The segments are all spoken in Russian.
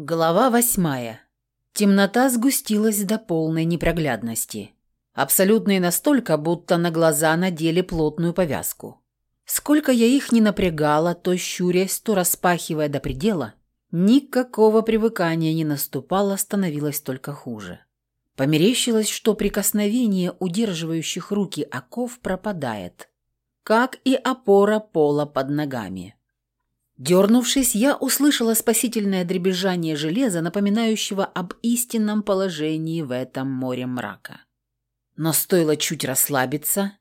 Глава восьмая. Темнота сгустилась до полной непроглядности. Абсолютной настолько, будто на глаза надели плотную повязку. Сколько я их не напрягала, то щурясь, то распахивая до предела, никакого привыкания не наступало, становилось только хуже. Померещилось, что прикосновение удерживающих руки оков пропадает, как и опора пола под ногами. Дернувшись, я услышала спасительное дребезжание железа, напоминающего об истинном положении в этом море мрака. Но стоило чуть расслабиться,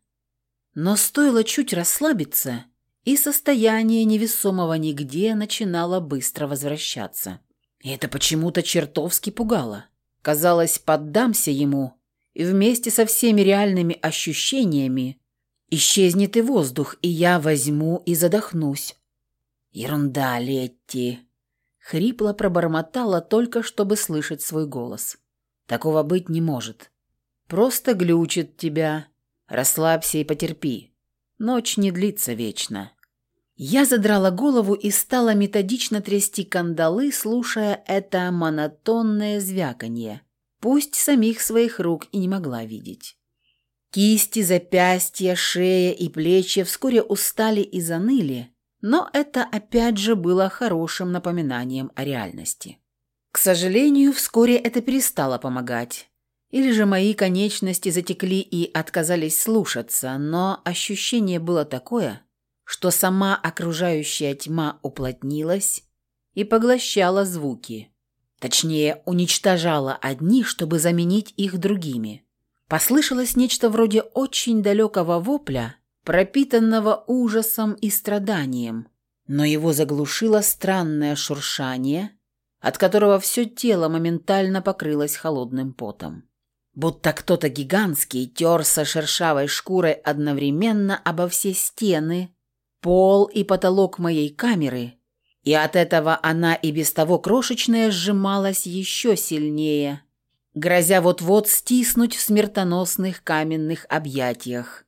но стоило чуть расслабиться, и состояние невесомого нигде начинало быстро возвращаться. И это почему-то чертовски пугало. Казалось, поддамся ему, и вместе со всеми реальными ощущениями исчезнет и воздух, и я возьму и задохнусь «Ерунда, Летти!» Хрипло пробормотала только, чтобы слышать свой голос. «Такого быть не может. Просто глючит тебя. Расслабься и потерпи. Ночь не длится вечно». Я задрала голову и стала методично трясти кандалы, слушая это монотонное звяканье. Пусть самих своих рук и не могла видеть. Кисти, запястья, шея и плечи вскоре устали и заныли, но это опять же было хорошим напоминанием о реальности. К сожалению, вскоре это перестало помогать. Или же мои конечности затекли и отказались слушаться, но ощущение было такое, что сама окружающая тьма уплотнилась и поглощала звуки. Точнее, уничтожала одни, чтобы заменить их другими. Послышалось нечто вроде очень далекого вопля, пропитанного ужасом и страданием, но его заглушило странное шуршание, от которого все тело моментально покрылось холодным потом. Будто кто-то гигантский терся шершавой шкурой одновременно обо все стены, пол и потолок моей камеры, и от этого она и без того крошечная сжималась еще сильнее, грозя вот-вот стиснуть в смертоносных каменных объятиях,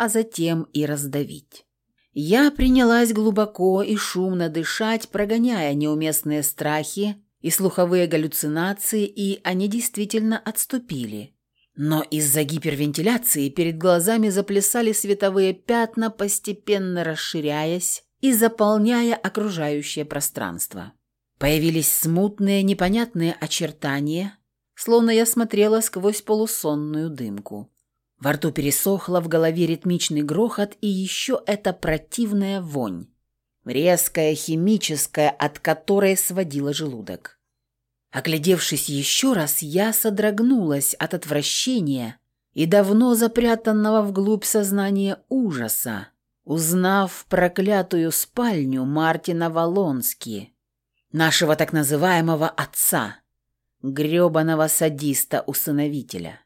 а затем и раздавить. Я принялась глубоко и шумно дышать, прогоняя неуместные страхи и слуховые галлюцинации, и они действительно отступили. Но из-за гипервентиляции перед глазами заплясали световые пятна, постепенно расширяясь и заполняя окружающее пространство. Появились смутные, непонятные очертания, словно я смотрела сквозь полусонную дымку. Во рту пересохло, в голове ритмичный грохот и еще эта противная вонь. Резкая, химическая, от которой сводила желудок. Оглядевшись еще раз, я содрогнулась от отвращения и давно запрятанного вглубь сознания ужаса, узнав проклятую спальню Мартина Волонски, нашего так называемого отца, грёбаного садиста-усыновителя.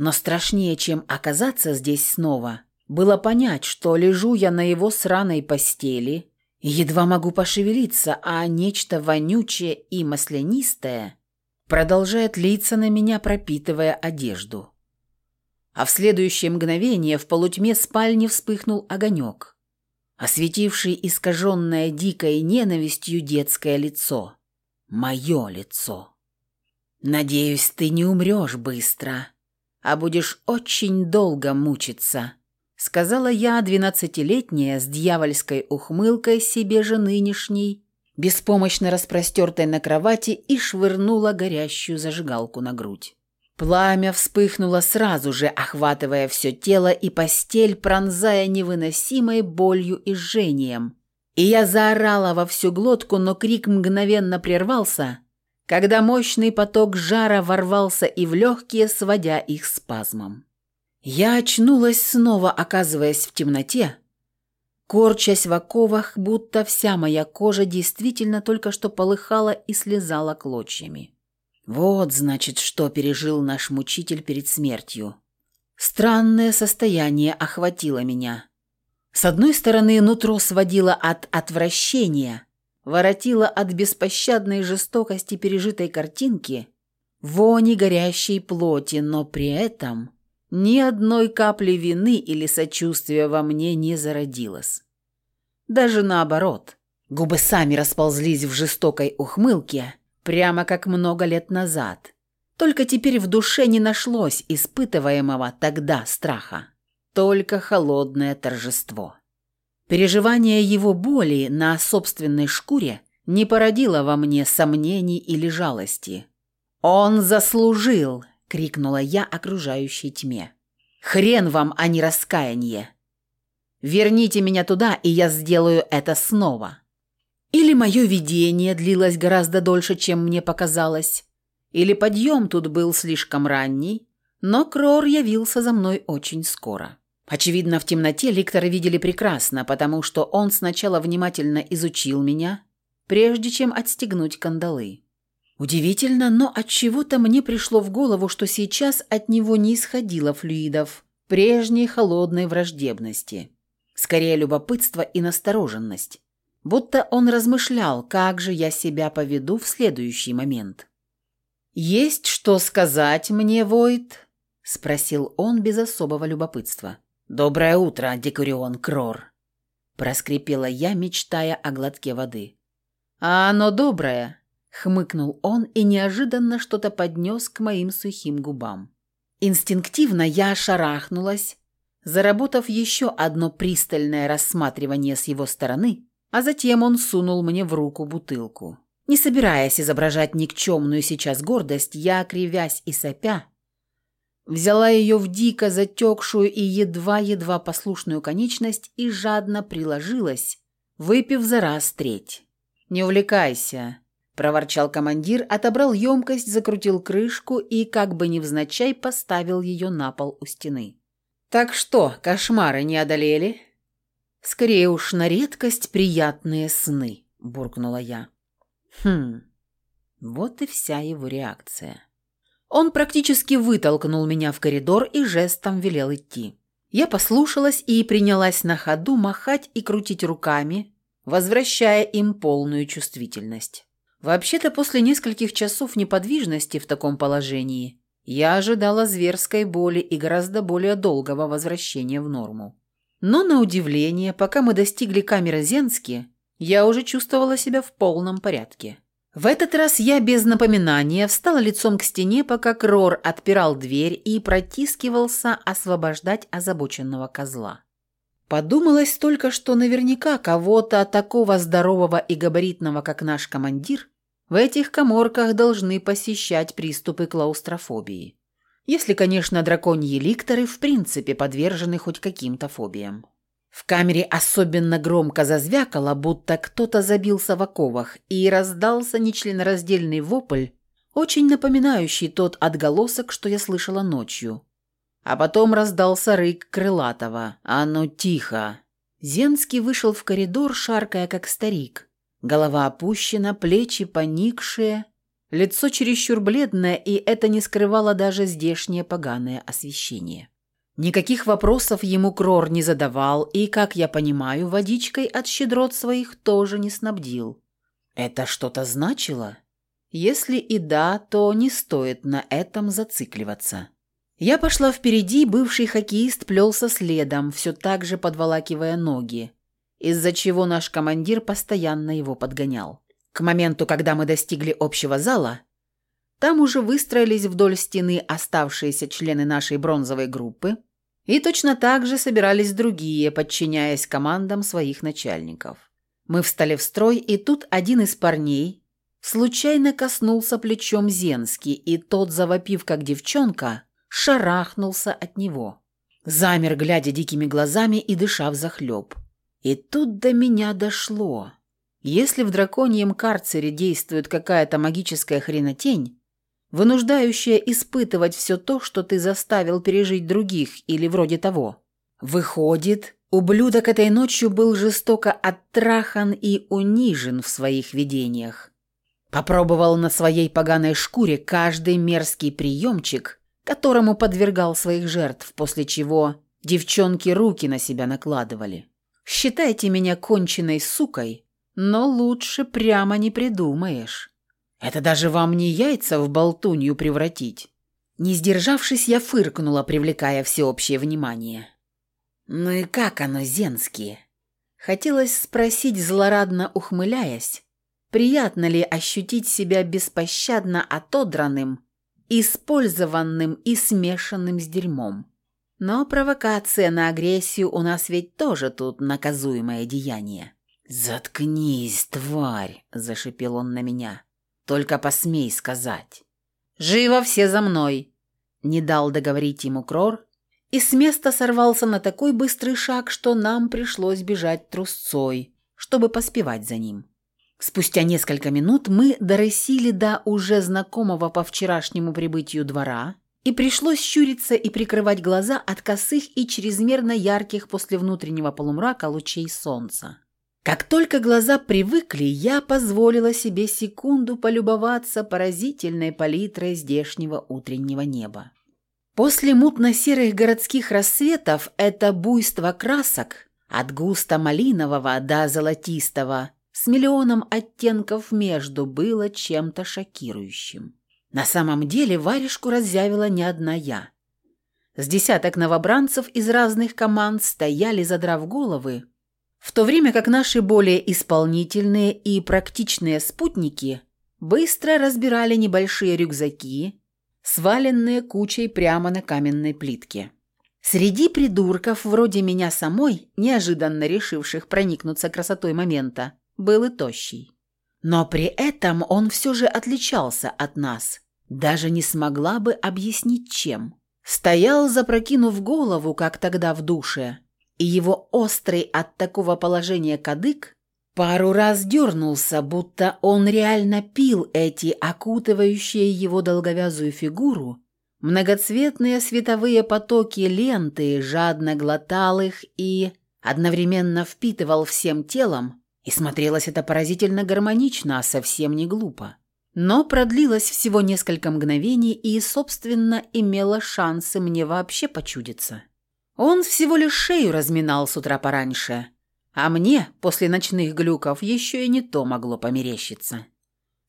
Но страшнее, чем оказаться здесь снова, было понять, что лежу я на его сраной постели едва могу пошевелиться, а нечто вонючее и маслянистое продолжает литься на меня, пропитывая одежду. А в следующее мгновение в полутьме спальни вспыхнул огонек, осветивший искаженное дикой ненавистью детское лицо. Мое лицо. «Надеюсь, ты не умрешь быстро», а будешь очень долго мучиться», — сказала я, двенадцатилетняя, с дьявольской ухмылкой себе же нынешней, беспомощно распростертой на кровати и швырнула горящую зажигалку на грудь. Пламя вспыхнуло сразу же, охватывая все тело и постель, пронзая невыносимой болью и жжением. И я заорала во всю глотку, но крик мгновенно прервался — когда мощный поток жара ворвался и в легкие, сводя их спазмом. Я очнулась снова, оказываясь в темноте, корчась в оковах, будто вся моя кожа действительно только что полыхала и слезала клочьями. Вот, значит, что пережил наш мучитель перед смертью. Странное состояние охватило меня. С одной стороны, нутро сводило от отвращения – воротила от беспощадной жестокости пережитой картинки, вони горящей плоти, но при этом ни одной капли вины или сочувствия во мне не зародилось. Даже наоборот, губы сами расползлись в жестокой ухмылке, прямо как много лет назад. Только теперь в душе не нашлось испытываемого тогда страха, только холодное торжество. Переживание его боли на собственной шкуре не породило во мне сомнений или жалости. «Он заслужил!» — крикнула я окружающей тьме. «Хрен вам, а не раскаяние! Верните меня туда, и я сделаю это снова!» Или мое видение длилось гораздо дольше, чем мне показалось, или подъем тут был слишком ранний, но Крор явился за мной очень скоро. Очевидно, в темноте ликтора видели прекрасно, потому что он сначала внимательно изучил меня, прежде чем отстегнуть кандалы. Удивительно, но от чего то мне пришло в голову, что сейчас от него не исходило флюидов прежней холодной враждебности. Скорее, любопытство и настороженность. Будто он размышлял, как же я себя поведу в следующий момент. «Есть что сказать мне, Войт?» – спросил он без особого любопытства. «Доброе утро, Декурион Крор!» – проскрипела я, мечтая о глотке воды. «А оно доброе!» – хмыкнул он и неожиданно что-то поднес к моим сухим губам. Инстинктивно я шарахнулась, заработав еще одно пристальное рассматривание с его стороны, а затем он сунул мне в руку бутылку. Не собираясь изображать никчемную сейчас гордость, я, кривясь и сопя, взяла ее в дико затекшую и едва-едва послушную конечность и жадно приложилась, выпив за раз треть. «Не увлекайся», – проворчал командир, отобрал емкость, закрутил крышку и, как бы невзначай, поставил ее на пол у стены. «Так что, кошмары не одолели?» «Скорее уж на редкость приятные сны», – буркнула я. Хм, вот и вся его реакция. Он практически вытолкнул меня в коридор и жестом велел идти. Я послушалась и принялась на ходу махать и крутить руками, возвращая им полную чувствительность. Вообще-то после нескольких часов неподвижности в таком положении я ожидала зверской боли и гораздо более долгого возвращения в норму. Но на удивление, пока мы достигли камеры Зенски, я уже чувствовала себя в полном порядке. В этот раз я без напоминания встала лицом к стене, пока Крор отпирал дверь и протискивался освобождать озабоченного козла. Подумалось только, что наверняка кого-то такого здорового и габаритного, как наш командир, в этих коморках должны посещать приступы клаустрофобии. Если, конечно, драконьи ликторы в принципе подвержены хоть каким-то фобиям. В камере особенно громко зазвякало, будто кто-то забился в оковах, и раздался нечленораздельный вопль, очень напоминающий тот отголосок, что я слышала ночью. А потом раздался рык крылатого «А ну тихо!». Зенский вышел в коридор, шаркая как старик. Голова опущена, плечи поникшие, лицо чересчур бледное, и это не скрывало даже здешнее поганое освещение. Никаких вопросов ему Крор не задавал и, как я понимаю, водичкой от щедрот своих тоже не снабдил. Это что-то значило? Если и да, то не стоит на этом зацикливаться. Я пошла впереди, бывший хоккеист плелся следом, все так же подволакивая ноги, из-за чего наш командир постоянно его подгонял. К моменту, когда мы достигли общего зала, там уже выстроились вдоль стены оставшиеся члены нашей бронзовой группы, и точно так же собирались другие, подчиняясь командам своих начальников. Мы встали в строй, и тут один из парней случайно коснулся плечом Зенски, и тот, завопив как девчонка, шарахнулся от него. Замер, глядя дикими глазами и дыша взахлеб. И тут до меня дошло. Если в драконьем карцере действует какая-то магическая хренотень, вынуждающая испытывать все то, что ты заставил пережить других или вроде того. Выходит, ублюдок этой ночью был жестоко отtraхан и унижен в своих видениях. Попробовал на своей поганой шкуре каждый мерзкий приемчик, которому подвергал своих жертв, после чего девчонки руки на себя накладывали. Считайте меня конченной сукой, но лучше прямо не придумаешь. Это даже вам не яйца в болтунью превратить. Не сдержавшись, я фыркнула, привлекая всеобщее внимание. «Ну и как оно, Зенские?» Хотелось спросить, злорадно ухмыляясь, Приятно ли ощутить себя беспощадно отодранным, использованным и смешанным с дерьмом? Но провокация на агрессию у нас ведь тоже тут наказуемое деяние. «Заткнись, тварь!» – зашипел он на меня. «Только посмей сказать». «Живо все за мной!» Не дал договорить ему Крор, и с места сорвался на такой быстрый шаг, что нам пришлось бежать трусцой, чтобы поспевать за ним. Спустя несколько минут мы дорысили до уже знакомого по вчерашнему прибытию двора, и пришлось щуриться и прикрывать глаза от косых и чрезмерно ярких после внутреннего полумрака лучей солнца. Как только глаза привыкли, я позволила себе секунду полюбоваться поразительной палитрой здешнего утреннего неба. После мутно-серых городских рассветов это буйство красок, от густо-малинового до золотистого, с миллионом оттенков между, было чем-то шокирующим. На самом деле варежку разъявила не одна я. С десяток новобранцев из разных команд стояли, задрав головы, в то время как наши более исполнительные и практичные спутники быстро разбирали небольшие рюкзаки, сваленные кучей прямо на каменной плитке. Среди придурков, вроде меня самой, неожиданно решивших проникнуться красотой момента, был и тощий. Но при этом он все же отличался от нас. Даже не смогла бы объяснить, чем. Стоял, запрокинув голову, как тогда в душе, и его острый от такого положения кадык пару раз дернулся, будто он реально пил эти окутывающие его долговязую фигуру, многоцветные световые потоки ленты, жадно глотал их и одновременно впитывал всем телом, и смотрелось это поразительно гармонично, а совсем не глупо. Но продлилось всего несколько мгновений и, собственно, имело шансы мне вообще почудиться. Он всего лишь шею разминал с утра пораньше, а мне после ночных глюков еще и не то могло померещиться.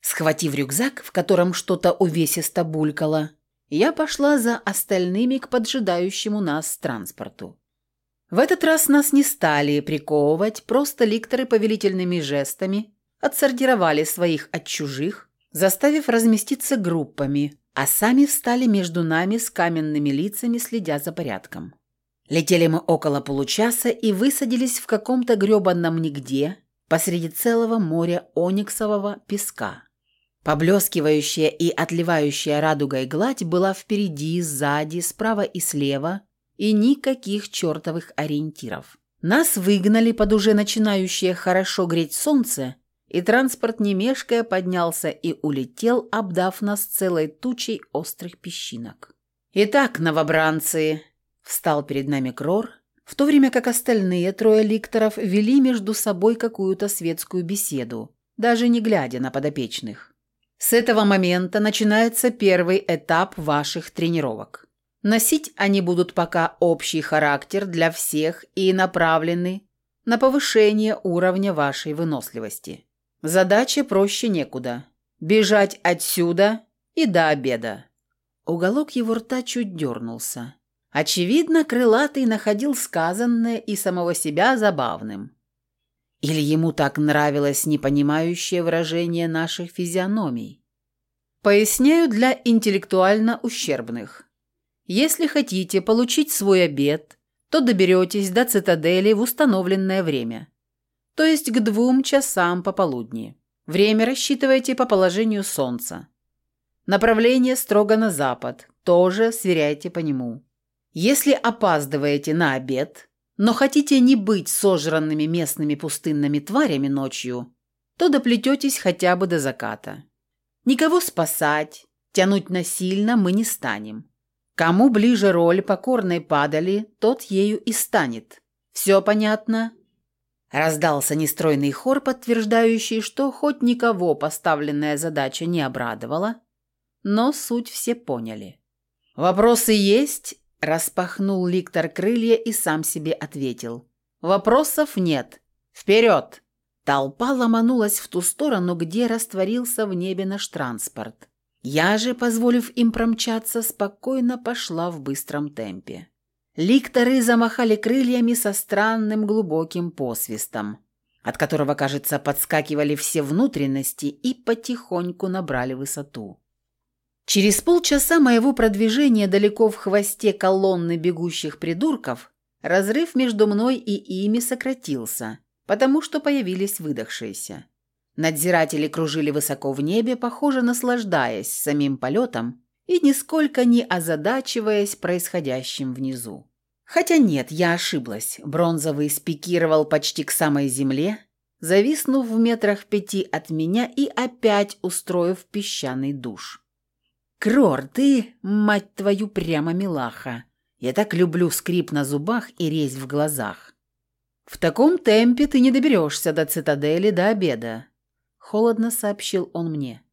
Схватив рюкзак, в котором что-то увесисто булькало, я пошла за остальными к поджидающему нас транспорту. В этот раз нас не стали приковывать, просто ликторы повелительными жестами отсортировали своих от чужих, заставив разместиться группами, а сами встали между нами с каменными лицами, следя за порядком. Летели мы около получаса и высадились в каком-то грёбаном нигде посреди целого моря ониксового песка. Поблескивающая и отливающая радугой гладь была впереди, сзади, справа и слева, и никаких чертовых ориентиров. Нас выгнали под уже начинающее хорошо греть солнце, и транспорт, не мешкая, поднялся и улетел, обдав нас целой тучей острых песчинок. «Итак, новобранцы», Встал перед нами Крор, в то время как остальные трое ликторов вели между собой какую-то светскую беседу, даже не глядя на подопечных. С этого момента начинается первый этап ваших тренировок. Носить они будут пока общий характер для всех и направлены на повышение уровня вашей выносливости. Задача проще некуда. Бежать отсюда и до обеда. Уголок его рта чуть дернулся. Очевидно, крылатый находил сказанное и самого себя забавным. Или ему так нравилось непонимающее выражение наших физиономий. Поясняю для интеллектуально ущербных. Если хотите получить свой обед, то доберетесь до цитадели в установленное время, то есть к двум часам пополудни. Время рассчитывайте по положению солнца. Направление строго на запад, тоже сверяйте по нему. Если опаздываете на обед, но хотите не быть сожранными местными пустынными тварями ночью, то доплететесь хотя бы до заката. Никого спасать, тянуть насильно мы не станем. Кому ближе роль покорной падали, тот ею и станет. Все понятно?» Раздался нестройный хор, подтверждающий, что хоть никого поставленная задача не обрадовала, но суть все поняли. «Вопросы есть?» Распахнул ликтор крылья и сам себе ответил. «Вопросов нет. Вперед!» Толпа ломанулась в ту сторону, где растворился в небе наш транспорт. Я же, позволив им промчаться, спокойно пошла в быстром темпе. Ликторы замахали крыльями со странным глубоким посвистом. от которого, кажется, подскакивали все внутренности и потихоньку набрали высоту. Через полчаса моего продвижения далеко в хвосте колонны бегущих придурков разрыв между мной и ими сократился, потому что появились выдохшиеся. Надзиратели кружили высоко в небе, похоже, наслаждаясь самим полетом и нисколько не озадачиваясь происходящим внизу. Хотя нет, я ошиблась. Бронзовый спикировал почти к самой земле, зависнув в метрах пяти от меня и опять устроив песчаный душ. «Крор, ты, мать твою, прямо милаха! Я так люблю скрип на зубах и резь в глазах. В таком темпе ты не доберешься до цитадели до обеда», — холодно сообщил он мне.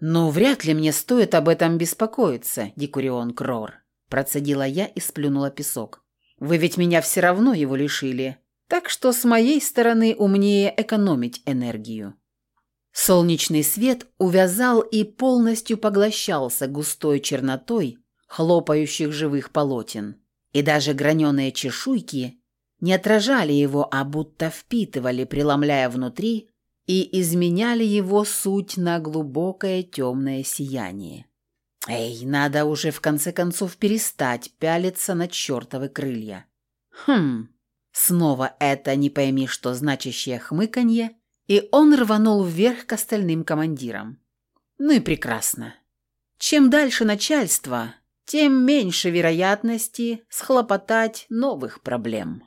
«Ну, вряд ли мне стоит об этом беспокоиться, Дикурион Крор», — процедила я и сплюнула песок. Вы ведь меня все равно его лишили, так что с моей стороны умнее экономить энергию». Солнечный свет увязал и полностью поглощался густой чернотой хлопающих живых полотен, и даже граненые чешуйки не отражали его, а будто впитывали, преломляя внутри, и изменяли его суть на глубокое темное сияние. Эй, надо уже в конце концов перестать пялиться на чертовы крылья. Хм, снова это не пойми что значащее хмыканье, и он рванул вверх к остальным командирам. Ну и прекрасно. Чем дальше начальство, тем меньше вероятности схлопотать новых проблем.